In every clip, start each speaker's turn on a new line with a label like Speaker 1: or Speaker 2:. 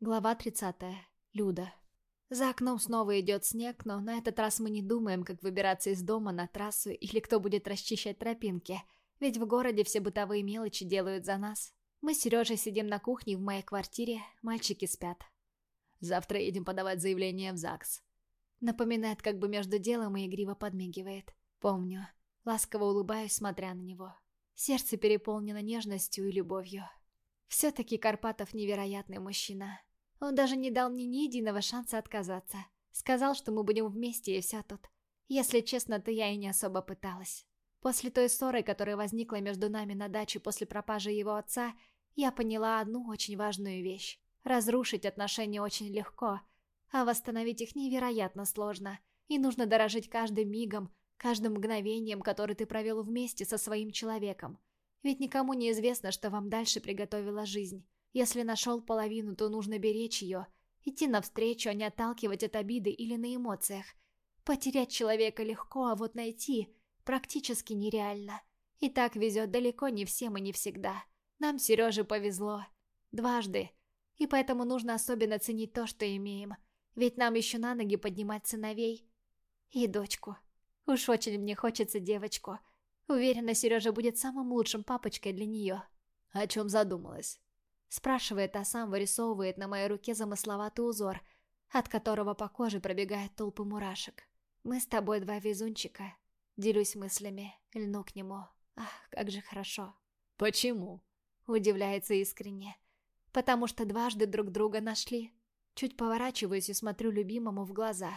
Speaker 1: Глава 30. Люда. За окном снова идет снег, но на этот раз мы не думаем, как выбираться из дома на трассу или кто будет расчищать тропинки, ведь в городе все бытовые мелочи делают за нас. Мы с Сережей сидим на кухне в моей квартире, мальчики спят.
Speaker 2: Завтра едем подавать заявление в ЗАГС.
Speaker 1: Напоминает как бы между делом и игриво подмигивает. Помню. Ласково улыбаюсь, смотря на него. Сердце переполнено нежностью и любовью. Все-таки Карпатов невероятный мужчина. Он даже не дал мне ни единого шанса отказаться. Сказал, что мы будем вместе и все тут. Если честно, то я и не особо пыталась. После той ссоры, которая возникла между нами на даче после пропажи его отца, я поняла одну очень важную вещь. Разрушить отношения очень легко, а восстановить их невероятно сложно. И нужно дорожить каждым мигом, каждым мгновением, которое ты провел вместе со своим человеком. Ведь никому не известно, что вам дальше приготовила жизнь. Если нашел половину, то нужно беречь ее, идти навстречу, а не отталкивать от обиды или на эмоциях. Потерять человека легко, а вот найти практически нереально. И так везет далеко не всем и не всегда. Нам Сереже повезло. Дважды. И поэтому нужно особенно ценить то, что имеем. Ведь нам еще на ноги поднимать сыновей. И дочку. Уж очень мне хочется девочку. Уверена, Сережа будет самым лучшим папочкой для нее.
Speaker 2: О чем задумалась?
Speaker 1: Спрашивает, а сам вырисовывает на моей руке замысловатый узор, от которого по коже пробегают толпы мурашек. Мы с тобой два везунчика. Делюсь мыслями, льну к нему. Ах, как же хорошо.
Speaker 2: Почему?
Speaker 1: Удивляется искренне. Потому что дважды друг друга нашли. Чуть поворачиваюсь и смотрю любимому в глаза.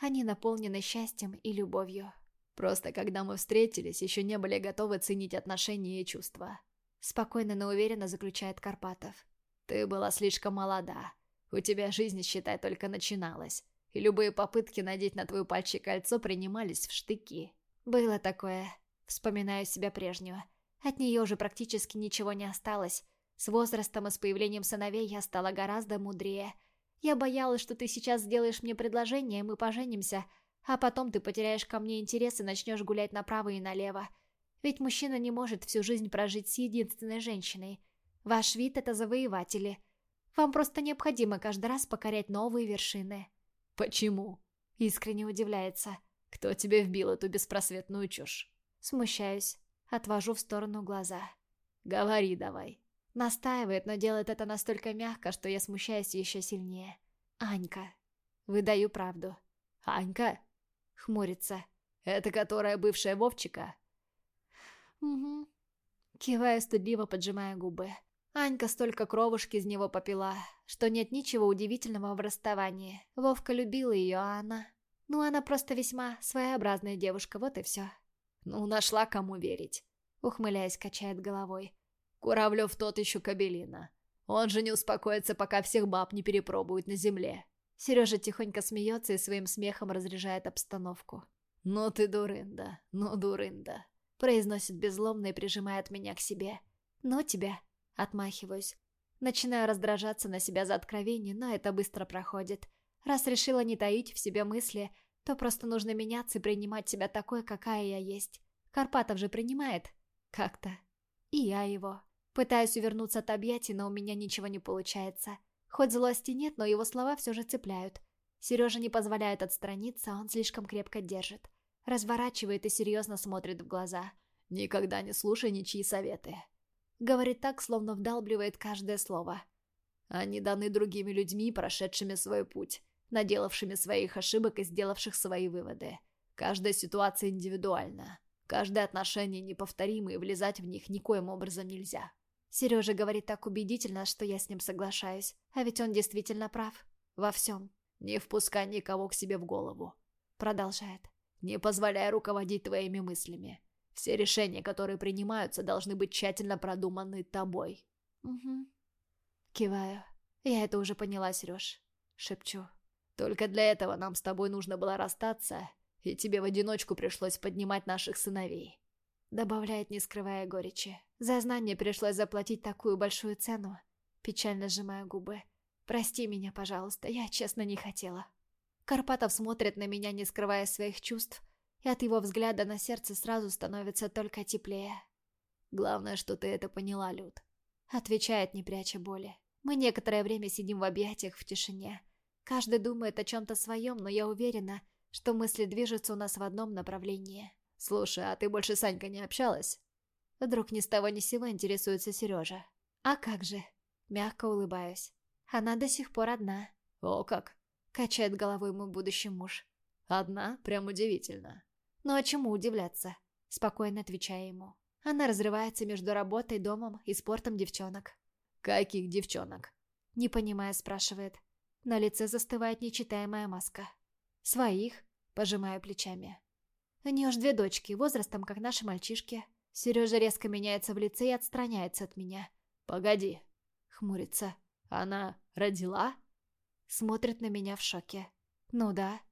Speaker 1: Они наполнены счастьем и любовью.
Speaker 2: Просто когда мы встретились, еще не были готовы ценить отношения и чувства.
Speaker 1: Спокойно, но уверенно заключает Карпатов.
Speaker 2: Ты была слишком молода. У тебя жизнь, считай, только начиналась. И любые попытки надеть на твою пальчик кольцо принимались в штыки.
Speaker 1: Было такое. Вспоминаю себя прежнюю. От нее уже практически ничего не осталось. С возрастом и с появлением сыновей я стала гораздо мудрее. Я боялась, что ты сейчас сделаешь мне предложение, и мы поженимся, а потом ты потеряешь ко мне интерес и начнешь гулять направо и налево. Ведь мужчина не может всю жизнь прожить с единственной женщиной. Ваш вид — это завоеватели. Вам просто необходимо каждый раз покорять новые вершины.
Speaker 2: «Почему?»
Speaker 1: — искренне удивляется.
Speaker 2: «Кто тебе вбил эту беспросветную чушь?»
Speaker 1: Смущаюсь. Отвожу в сторону глаза.
Speaker 2: «Говори давай».
Speaker 1: Настаивает, но делает это настолько мягко, что я смущаюсь еще сильнее. «Анька». Выдаю правду.
Speaker 2: «Анька?»
Speaker 1: Хмурится.
Speaker 2: «Это которая бывшая Вовчика?»
Speaker 1: «Угу». Кивая стыдливо, поджимая губы. Анька столько кровушки из него попила, что нет ничего удивительного в расставании. Вовка любила ее, а она... Ну, она просто весьма своеобразная девушка, вот и все.
Speaker 2: «Ну, нашла кому верить», —
Speaker 1: ухмыляясь, качает головой.
Speaker 2: «Куравлев тот еще кабелина. Он же не успокоится, пока всех баб не перепробует на земле».
Speaker 1: Сережа тихонько смеется и своим смехом разряжает обстановку.
Speaker 2: «Ну ты дурында, ну дурында»,
Speaker 1: произносит безломно и прижимает меня к себе. «Ну тебя!» Отмахиваюсь. Начинаю раздражаться на себя за откровение, но это быстро проходит. Раз решила не таить в себе мысли, то просто нужно меняться и принимать себя такой, какая я есть. Карпатов же принимает. Как-то. И я его. Пытаюсь увернуться от объятий, но у меня ничего не получается. Хоть злости нет, но его слова все же цепляют. Сережа не позволяет отстраниться, он слишком крепко держит. Разворачивает и серьезно смотрит в глаза.
Speaker 2: «Никогда не слушай ничьи советы».
Speaker 1: Говорит так, словно вдалбливает каждое слово.
Speaker 2: Они даны другими людьми, прошедшими свой путь, наделавшими своих ошибок и сделавших свои выводы. Каждая ситуация индивидуальна. Каждое отношение неповторимо, и влезать в них никоим образом нельзя.
Speaker 1: Сережа говорит так убедительно, что я с ним соглашаюсь. А ведь он действительно прав. Во всем.
Speaker 2: «Не впускай никого к себе в голову», —
Speaker 1: продолжает.
Speaker 2: Не позволяй руководить твоими мыслями. Все решения, которые принимаются, должны быть тщательно продуманы тобой.
Speaker 1: Угу. Киваю. Я это уже поняла, Сереж. Шепчу.
Speaker 2: Только для этого нам с тобой нужно было расстаться, и тебе в одиночку пришлось поднимать наших сыновей.
Speaker 1: Добавляет, не скрывая горечи. За знание пришлось заплатить такую большую цену. Печально сжимая губы. Прости меня, пожалуйста, я честно не хотела. Карпатов смотрит на меня, не скрывая своих чувств, и от его взгляда на сердце сразу становится только теплее.
Speaker 2: «Главное, что ты это поняла, Люд», —
Speaker 1: отвечает, не пряча боли. Мы некоторое время сидим в объятиях в тишине. Каждый думает о чем-то своем, но я уверена, что мысли движутся у нас в одном направлении.
Speaker 2: «Слушай, а ты больше с Анькой не общалась?»
Speaker 1: Вдруг ни с того ни с сего интересуется Сережа. «А как же?» Мягко улыбаюсь. Она до сих пор одна.
Speaker 2: «О как!»
Speaker 1: Качает головой мой будущий муж.
Speaker 2: «Одна? Прям удивительно».
Speaker 1: «Ну а чему удивляться?» Спокойно отвечаю ему. Она разрывается между работой, домом и спортом девчонок.
Speaker 2: «Каких девчонок?»
Speaker 1: Не понимая, спрашивает. На лице застывает нечитаемая маска. «Своих?» Пожимаю плечами. У нее ж две дочки, возрастом как наши мальчишки. Сережа резко меняется в лице и отстраняется от меня.
Speaker 2: «Погоди», —
Speaker 1: хмурится.
Speaker 2: «Она родила?»
Speaker 1: Смотрит на меня в шоке. «Ну да».